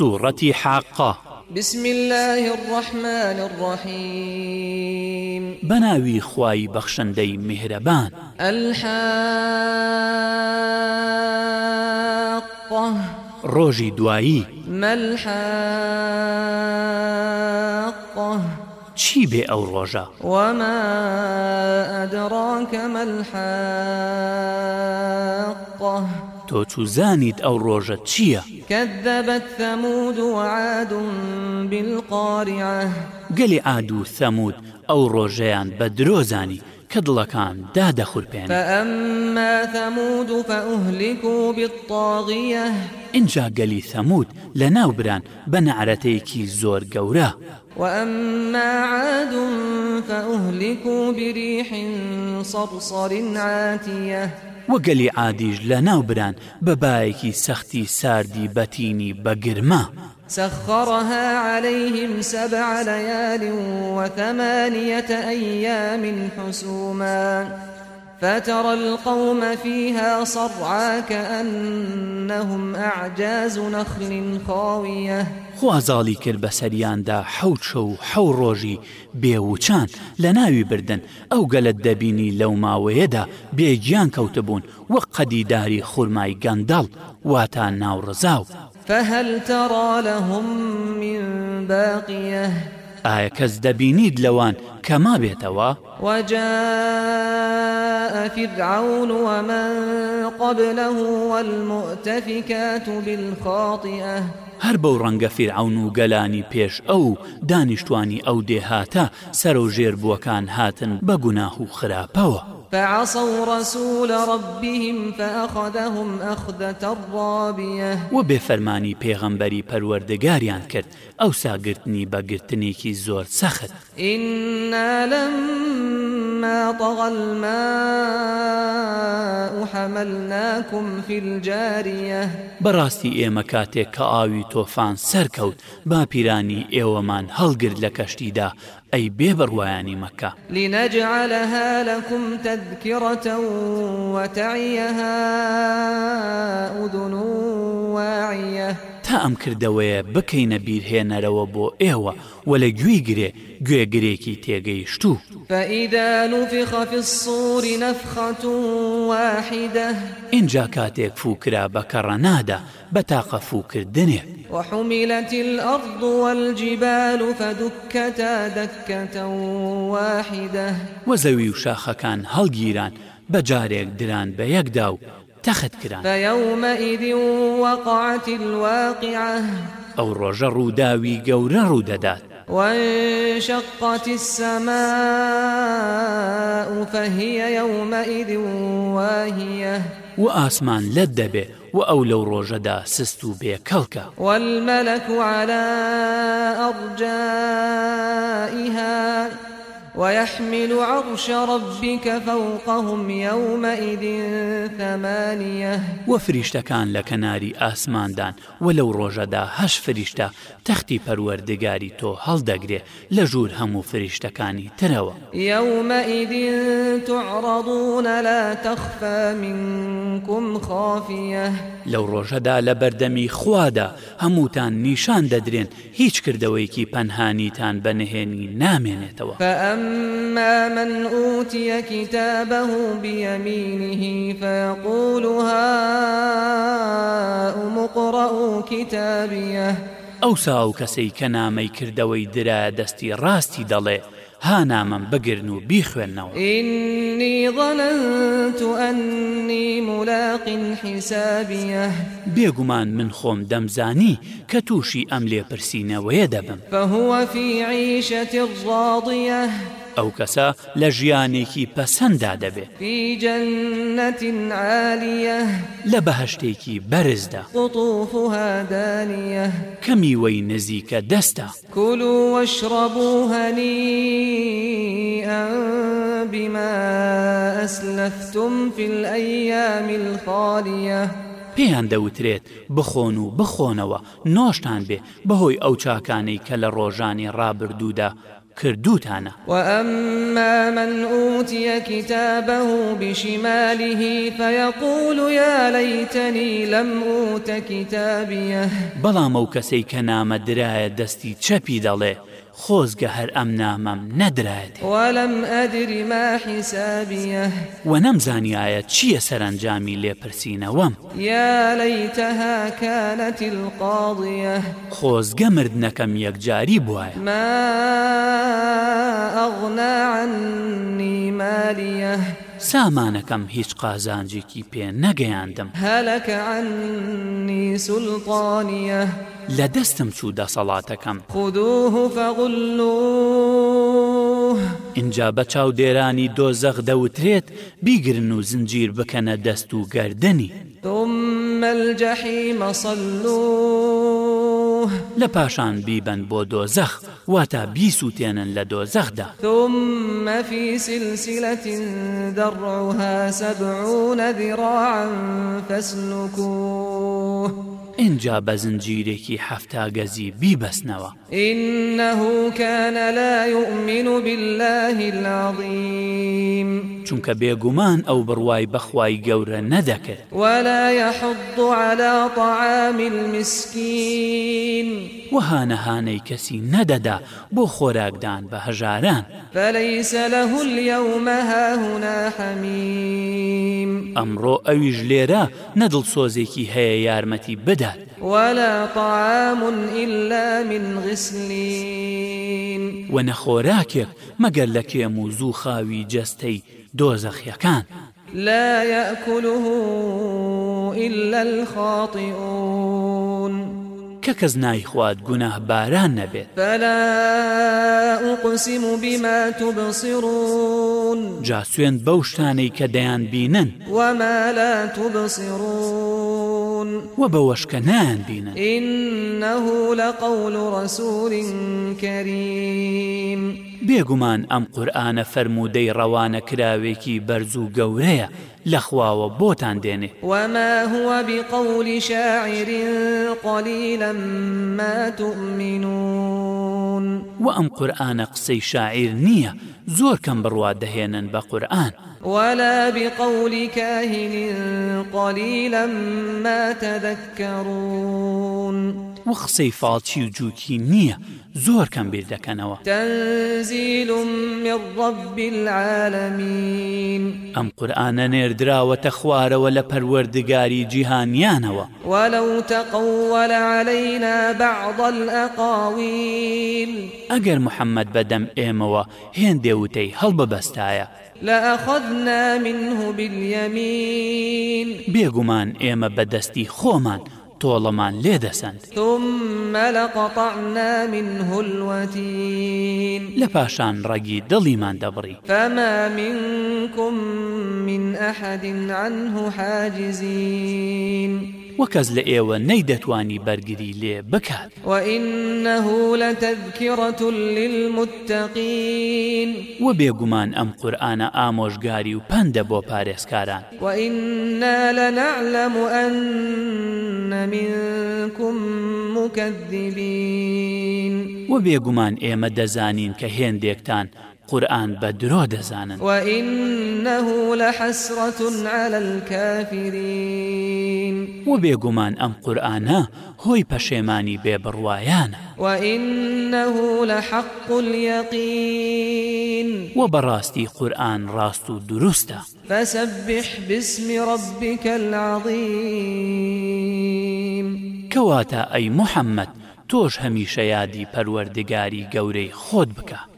سورة حاقة بسم الله الرحمن الرحيم بناوي خواي بخشندي مهربان الحاقة روجي دوائي ما الحاقة چی بێ ئەو ڕۆژە وما ئەدڕانکە مەلحق تۆ چوزانیت ئەو ڕۆژە چییە؟ کەدەبەت سەمود و عادم بالقاریە گەلی ئاد و سەمود ئەو ڕۆژەیان بە درۆزانی کە دڵەکان دادەخورپێن ئەممە سەمود و فەهلیک و بتاغیە اینجا گەلی سەمود لە ناوبران بە نعرەتەیەکی زۆر گەورە وأما عاد فأهلكوا بريح صرصر عاتية وەگەلی عادیش لە ناوبران بەبایەکی سەختی ساردی بەتینی بەگرما. سخرها عليهم سبع ليال وثمانية أيام حسوما فترى القوم فيها صرعا كأنهم أعجاز نخل خاوية خوازاڵی کرد بە سەریاندا حەوت شە و حەو ڕۆژی بێوچان لە ناوی بردن ئەو گەلت دەبینی لەو ماوەیەدا بێگیان کەوتبوون وە قەدیداری خورمای گەنداڵ واتە ناوڕزااو فهل ترى لهم من باقيه ئایا کەس دەبینید لەوان کەما بێتەوە وجاء فرعون ومن قبله والمؤتفكات بالخاطئة هەر بەو ڕەنگە فیرعون و گەلانی پێش ئەو دانیشتوانی ئەو دێهاتە سەر و ژێربووەکان هاتن بە گوناه و خراپەوە فعصوا رسول ربهم فأخذهم أخذة رابية وبفرماني پیغمبري پروردگاريان کرد او ساگرتني بگرتني كي زور سخت إنا لما فلما طغى الماء حملناكم في الجارية براستي ئێمە کاتێک کە ئاوی تۆفان سەرکەوت با پیرانی ئێوەمان هەڵگرت لە کەشتیدا ئەی بێبڕوایانی مەکە لنەجعلها لەکم تذکڕەتە وتەعیەها ئودون واعە. تا ئەم کردەوەیە بکەینە بیرهێنەرەوە بۆ ئێوە و لە گوێی گرێ گوێگرێکی تێگەیشتوو فەئیدان و فخافی سووری نەفخات واحدە اینجا کاتێک فوکرا بەکەڕە نادا بە تاقە فوکردنێ وحملت الأرض والجبال فدكتا دكة واحدة وزوي وشاخكان هلجيران بەجارێک دران بە یەکدا و تەخت کران بەومەئیدی وەقاعتی الواقع ئەو ڕۆژە ڕووداوی گەورە ڕوودەدات وانشقت السماء فهي يومئذ واهية وآسمان لدبه وأو لو روجدا سستو بكلكا والملك على أرجائها ويحمل عرش ربك فوقهم يومئذ ثمانية وفريشتكان لكناري آسمان دان ولو روجدا هش فريشتا تختي پروردگاري تو هل دقري لجور همو فريشتكاني تروا يومئذ تعرضون لا تخفى منكم خافية لو روجدا لبردمي خوادا هموتان نيشان ددرين هيچ کردوەیەکی پەنهانیتان بەنهێنی نامێنێتەوە فأما فأما من أوتي كتابه بيمينه فيقول هاؤم اقرءوا كتابيه ئەوسا و کەسەی کە نامەی کردەوەی درا دەستی ڕاستی دەڵێ ها نامم بگرن و بیخوێنەوە إنی ظەننت أنی ملاقین حیسابیە بێگومان من خۆم دەمزانی کە تووشی ئەم لێپرسینەوەیە دەبم بەهوەفی عیشەتی ڕاضە ئەو کەسە لە ژیانێکی پەسەندا دەبێت فیجنەتینعالیە لە بەهشتێکی بەرزدا قوتوهدانە کەمیوەی نزیکە دەستە کول وەشڕبوو هەنی بما ئەسلفتم في الأيام الخالية پێیان دەوترێت بخۆن و بخۆنەوە نۆشتان بێ بەهۆی ئەو چاکانەی کە لە ڕۆژانی ڕابردوودا کردوتانە وأما من أوتي كتابه بشماله فيقول يا ليتني لم أوت كتابيه بەڵام ئەو کەسەی کە نامە درایە دەستی چەپی دەڵێ خۆزگە هەر ئەم نامەم نەدرێت وەلم ئەدری ماحیسابە و نەمزانایە چییە سەرنجامی لێپرسینەوەم یا لەیتەها کانەتی القاڵە خۆزگە مردنەکەم یەکجاری بواە ما ئەغنا عنی مالیە. سامانەکەم هیچ قازانجێکی پێ نەگەیاندم هەلەکەنی سوڵقانە لە دەستم چوو دەسەڵاتەکەم خودوه فەغلو اینجا بە چاو دێرانی دۆزەخ دەوترێت بیگرن و زنجیر بکەنە دەست و گردنی دمە الجەحی مەسەلو و لە پاشان بیبەن بۆ دۆزەخ واتە بیسووتێنن لە دۆزەخدا ثمەفی سسیلەتی دەڕوها سەبعونە دیڕان فەسلوکو. اینجا بە زنجیرێکی هەفتاگەزی بیبەسنەوە إنه كان لا يؤمن بالله العظيم چونکە بێگومان ئەو بڕوای بەخوای گەورە نەدەکرد ولا يحض على طعام المسكين وها نهانەی کەسی نەدەدا بۆ خۆراکدان بە هەژاران فليس له اليوم هاهنا حميم ئەمڕۆ ئەویش لێرە نەدڵ سۆزێکی هەیە یارمەتی بدات ولا طعام إلا من غسلين و نەخۆراکێک مەگەر لە کێم و زوو خاوی جەستەی دۆزەخیەکان لا يأكله إلا الخاطئون کە کەس نایخوات گوناه باران نەبێت بەلا ئوقسیم و بیمات و بسیڕون جا سوێن بەو شتانەی کە دەیان بینن وەمەلا تو بسیڕون و بە وەشکە نان بینن ئین إنه لقول رسول كريم بێگومان ئەم قورآانە فەرمودەی ڕەوانە کراوێکی بەرز و گەورەیە لەخواوە بۆتان دێنێ وما هو بقول شاعر قليلا ما تؤمنون و ئەم قورآانە قسەی شاعیر نییە زۆر کەم بڕوا دەهێنن بە قورآن ولا بقول كاهن قليلا ما تذكرون و قسەی فالچی و جووکی نییە زۆر کەم بیر دەکەنەوە تەزیل ڕبیعاالەمین ئەم قورآانە نێردراوەتە خوارەوە لە پەروەردگاری جیهانیانەوە وەلەوتەقوەل عليهە بەعضل ئەقاویل ئەگەر محەممەد بەدەم ئێمەوە هێندێ وتەی هەڵ بەبەستایە لأخذنا منه باليمين بێگومان ئێمە بەدەستی خۆمان تۆڵەمان لێ دەسند لەقطعنا من هلوتين لە پاشان ڕەگی دڵیمان دەبڕی فما منكم من أحد عنه حاجزين وەکەس لە ئێوە نەیدەتوانی بەرگری لێ بکات وإنه لتذكرة للمتقين و بێگومان ئەم قورآە ئامۆژگاری و پندە بۆ پارێزکاران وإنا لنعلم أن منكم مكذبين و بێگومان ئێمە دەزانین کە هێندێکتان قورآن بە درۆ دەزانن وإنه لحسرة على الكافرين و بێگومان ئەم قورآە هۆی پەشێمانی بێبڕوایانە وإنه لحق اليقين و بەڕاستی قورآن ڕاست و دروستە فسبح باسم ربك العظيم کەواتە ئەی محەممەد تۆش هەمیشە یادی پەروەردگاری گەورەی خۆت بکە